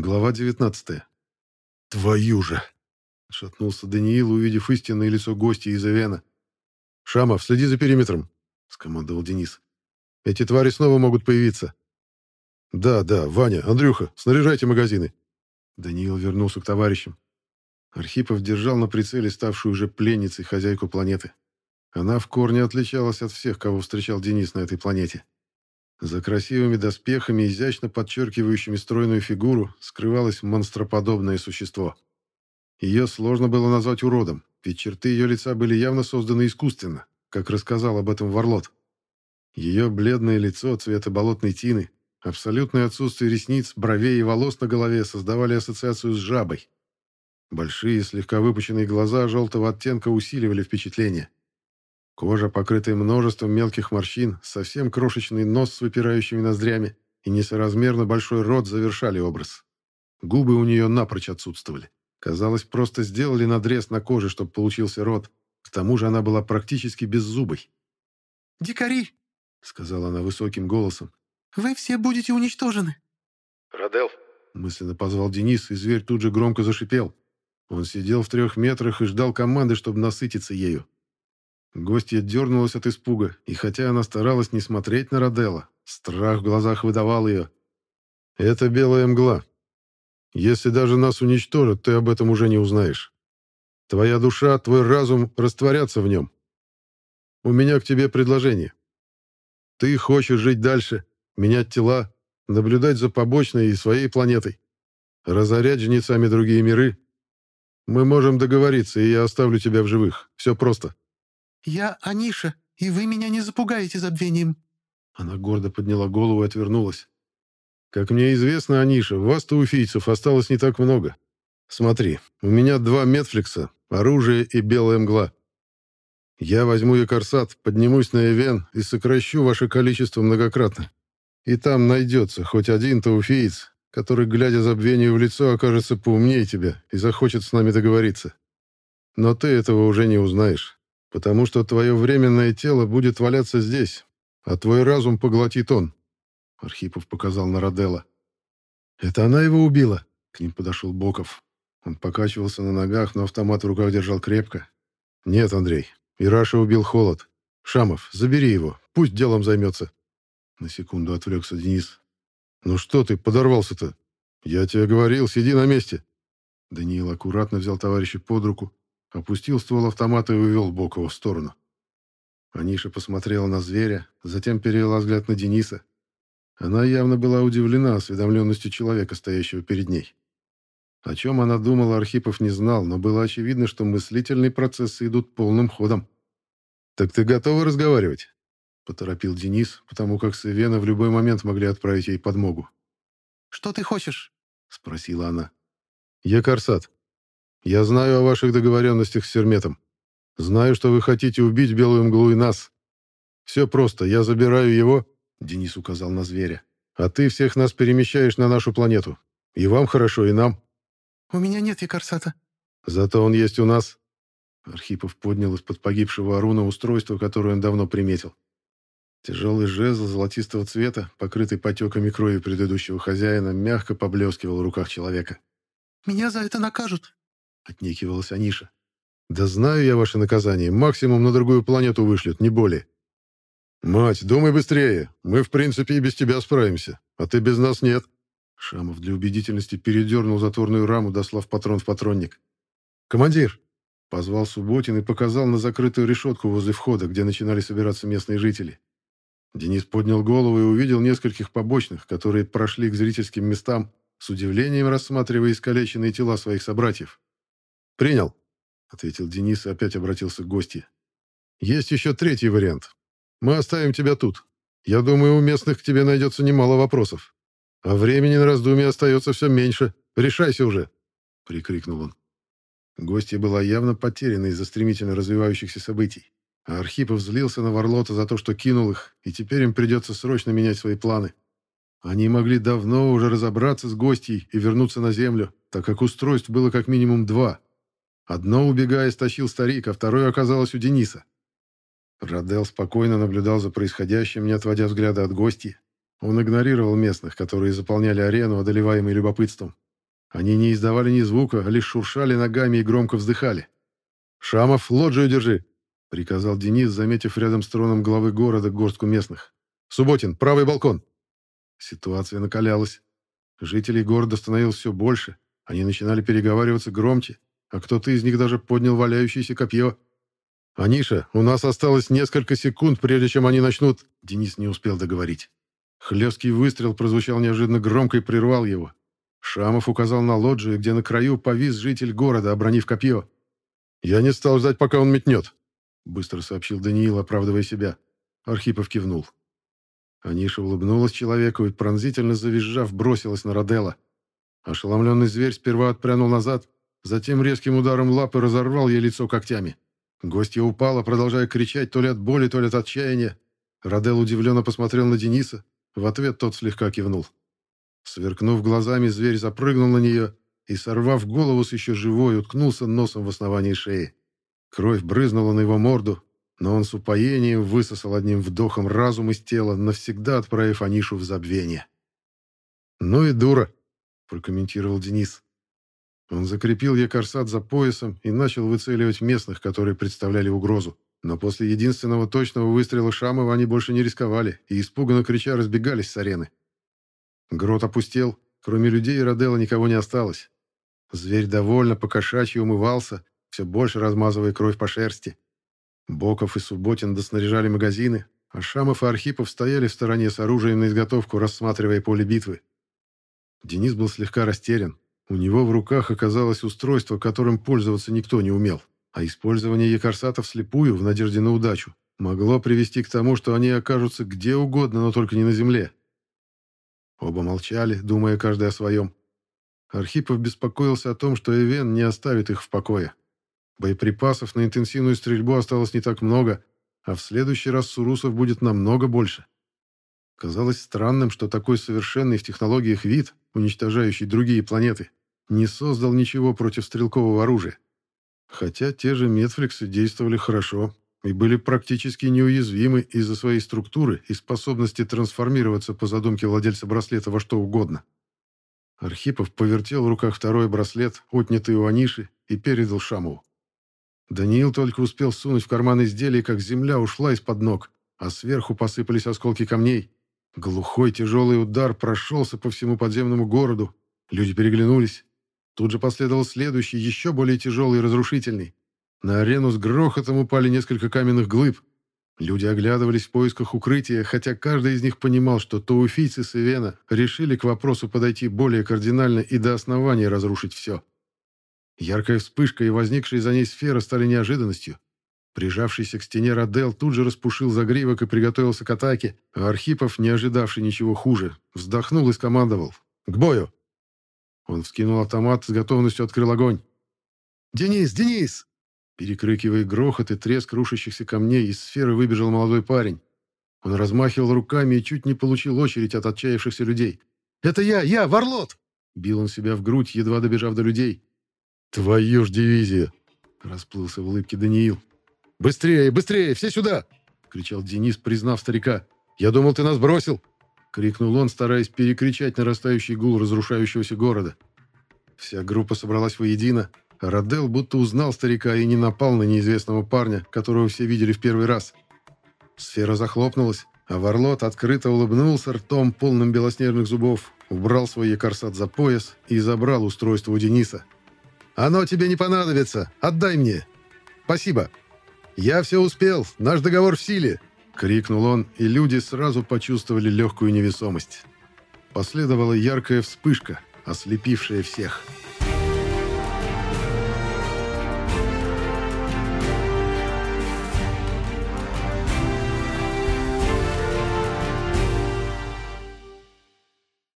Глава 19. «Твою же!» — шатнулся Даниил, увидев истинное лицо гостя из Эвена. «Шамов, следи за периметром!» — скомандовал Денис. «Эти твари снова могут появиться». «Да, да, Ваня, Андрюха, снаряжайте магазины!» Даниил вернулся к товарищам. Архипов держал на прицеле ставшую уже пленницей хозяйку планеты. Она в корне отличалась от всех, кого встречал Денис на этой планете. За красивыми доспехами, изящно подчеркивающими стройную фигуру, скрывалось монстроподобное существо. Ее сложно было назвать уродом, ведь черты ее лица были явно созданы искусственно, как рассказал об этом Варлот. Ее бледное лицо цвета болотной тины, абсолютное отсутствие ресниц, бровей и волос на голове создавали ассоциацию с жабой. Большие, слегка выпученные глаза желтого оттенка усиливали впечатление. Кожа, покрытая множеством мелких морщин, совсем крошечный нос с выпирающими ноздрями и несоразмерно большой рот завершали образ. Губы у нее напрочь отсутствовали. Казалось, просто сделали надрез на коже, чтобы получился рот. К тому же она была практически беззубой. «Дикари!» — сказала она высоким голосом. «Вы все будете уничтожены!» «Радел!» — мысленно позвал Денис, и зверь тут же громко зашипел. Он сидел в трех метрах и ждал команды, чтобы насытиться ею. Гостья дернулась от испуга, и хотя она старалась не смотреть на Роделла, страх в глазах выдавал ее. «Это белая мгла. Если даже нас уничтожат, ты об этом уже не узнаешь. Твоя душа, твой разум растворятся в нем. У меня к тебе предложение. Ты хочешь жить дальше, менять тела, наблюдать за побочной и своей планетой, разорять жнецами другие миры. Мы можем договориться, и я оставлю тебя в живых. Все просто». «Я Аниша, и вы меня не запугаете забвением». Она гордо подняла голову и отвернулась. «Как мне известно, Аниша, вас-то уфийцев осталось не так много. Смотри, у меня два Метфликса, оружие и белая мгла. Я возьму Якорсат, поднимусь на Эвен и сокращу ваше количество многократно. И там найдется хоть один тауфиец, который, глядя забвению в лицо, окажется поумнее тебя и захочет с нами договориться. Но ты этого уже не узнаешь потому что твое временное тело будет валяться здесь, а твой разум поглотит он». Архипов показал на Роделла. «Это она его убила?» К ним подошел Боков. Он покачивался на ногах, но автомат в руках держал крепко. «Нет, Андрей, Ираша убил Холод. Шамов, забери его, пусть делом займется». На секунду отвлекся Денис. «Ну что ты подорвался-то? Я тебе говорил, сиди на месте». Даниил аккуратно взял товарища под руку, Опустил ствол автомата и увел Бокова в сторону. Аниша посмотрела на зверя, затем перевела взгляд на Дениса. Она явно была удивлена осведомленностью человека, стоящего перед ней. О чем она думала, Архипов не знал, но было очевидно, что мыслительные процессы идут полным ходом. «Так ты готова разговаривать?» — поторопил Денис, потому как с Ивена в любой момент могли отправить ей подмогу. «Что ты хочешь?» — спросила она. «Я Корсат. Я знаю о ваших договоренностях с Серметом. Знаю, что вы хотите убить Белую Мглу и нас. Все просто. Я забираю его, — Денис указал на зверя, — а ты всех нас перемещаешь на нашу планету. И вам хорошо, и нам. У меня нет Якорсата. Зато он есть у нас. Архипов поднял из-под погибшего Аруна устройство, которое он давно приметил. Тяжелый жезл золотистого цвета, покрытый потеками крови предыдущего хозяина, мягко поблескивал в руках человека. «Меня за это накажут», отнекивалась Аниша. «Да знаю я ваше наказание. Максимум на другую планету вышлют, не более». «Мать, думай быстрее. Мы, в принципе, и без тебя справимся. А ты без нас нет». Шамов для убедительности передернул затворную раму, дослав патрон в патронник. «Командир!» — позвал Субботин и показал на закрытую решетку возле входа, где начинали собираться местные жители. Денис поднял голову и увидел нескольких побочных, которые прошли к зрительским местам, с удивлением рассматривая искалеченные тела своих собратьев. «Принял», — ответил Денис и опять обратился к гостье. «Есть еще третий вариант. Мы оставим тебя тут. Я думаю, у местных к тебе найдется немало вопросов. А времени на раздумье остается все меньше. Решайся уже!» — прикрикнул он. Гостья была явно потеряна из-за стремительно развивающихся событий. А Архипов злился на Варлота за то, что кинул их, и теперь им придется срочно менять свои планы. Они могли давно уже разобраться с гостьей и вернуться на землю, так как устройств было как минимум два — Одно, убегая, стащил старик, а второе оказалось у Дениса. Радел спокойно наблюдал за происходящим, не отводя взгляда от гостей. Он игнорировал местных, которые заполняли арену, одолеваемой любопытством. Они не издавали ни звука, а лишь шуршали ногами и громко вздыхали. «Шамов, лоджию держи!» — приказал Денис, заметив рядом с троном главы города горстку местных. «Субботин, правый балкон!» Ситуация накалялась. Жителей города становилось все больше. Они начинали переговариваться громче, а кто-то из них даже поднял валяющееся копье. «Аниша, у нас осталось несколько секунд, прежде чем они начнут...» Денис не успел договорить. Хлесткий выстрел прозвучал неожиданно громко и прервал его. Шамов указал на лоджию, где на краю повис житель города, обронив копье. «Я не стал ждать, пока он метнет», — быстро сообщил Даниил, оправдывая себя. Архипов кивнул. Аниша улыбнулась человеку и, пронзительно завизжав, бросилась на Роделла. Ошеломленный зверь сперва отпрянул назад, затем резким ударом лапы разорвал ей лицо когтями. Гостья упала, продолжая кричать то ли от боли, то ли от отчаяния. Родел удивленно посмотрел на Дениса. В ответ тот слегка кивнул. Сверкнув глазами, зверь запрыгнул на нее и, сорвав голову с еще живой, уткнулся носом в основании шеи. Кровь брызнула на его морду, но он с упоением высосал одним вдохом разум из тела, навсегда отправив Анишу в забвение. «Ну и дура», — прокомментировал Денис. Он закрепил якорсат за поясом и начал выцеливать местных, которые представляли угрозу. Но после единственного точного выстрела Шамова они больше не рисковали и, испуганно крича, разбегались с арены. Грот опустел, кроме людей и Роделла никого не осталось. Зверь довольно покошачьи умывался, все больше размазывая кровь по шерсти. Боков и Субботин доснаряжали магазины, а Шамов и Архипов стояли в стороне с оружием на изготовку, рассматривая поле битвы. Денис был слегка растерян. У него в руках оказалось устройство, которым пользоваться никто не умел, а использование якорсатов слепую в надежде на удачу могло привести к тому, что они окажутся где угодно, но только не на земле. Оба молчали, думая каждый о своем. Архипов беспокоился о том, что Эвен не оставит их в покое. Боеприпасов на интенсивную стрельбу осталось не так много, а в следующий раз Сурусов будет намного больше. Казалось странным, что такой совершенный в технологиях вид, уничтожающий другие планеты, не создал ничего против стрелкового оружия. Хотя те же Метфликсы действовали хорошо, и были практически неуязвимы из-за своей структуры и способности трансформироваться по задумке владельца браслета во что угодно. Архипов повертел в руках второй браслет, отнятый у Аниши, и передал Шамову. Даниил только успел сунуть в карман изделия, как земля ушла из-под ног, а сверху посыпались осколки камней. Глухой тяжелый удар прошелся по всему подземному городу. Люди переглянулись. Тут же последовал следующий, еще более тяжелый и разрушительный. На арену с грохотом упали несколько каменных глыб. Люди оглядывались в поисках укрытия, хотя каждый из них понимал, что тауфийцы с Ивена решили к вопросу подойти более кардинально и до основания разрушить все. Яркая вспышка и возникшая за ней сфера стали неожиданностью. Прижавшийся к стене Радел тут же распушил загривок и приготовился к атаке, а Архипов, не ожидавший ничего хуже, вздохнул и скомандовал. «К бою!» Он вскинул автомат, с готовностью открыл огонь. «Денис! Денис!» Перекрикивая грохот и треск рушащихся камней, из сферы выбежал молодой парень. Он размахивал руками и чуть не получил очередь от отчаявшихся людей. «Это я! Я! Варлот!» Бил он себя в грудь, едва добежав до людей. «Твою ж дивизия!» Расплылся в улыбке Даниил. «Быстрее, быстрее! Все сюда!» Кричал Денис, признав старика. «Я думал, ты нас бросил!» Крикнул он, стараясь перекричать нарастающий гул разрушающегося города. Вся группа собралась воедино, Родел будто узнал старика и не напал на неизвестного парня, которого все видели в первый раз. Сфера захлопнулась, а Варлот открыто улыбнулся ртом, полным белоснежных зубов, убрал свой якорсат за пояс и забрал устройство у Дениса. «Оно тебе не понадобится! Отдай мне!» «Спасибо!» «Я все успел! Наш договор в силе!» — крикнул он, и люди сразу почувствовали легкую невесомость. Последовала яркая вспышка, ослепившая всех.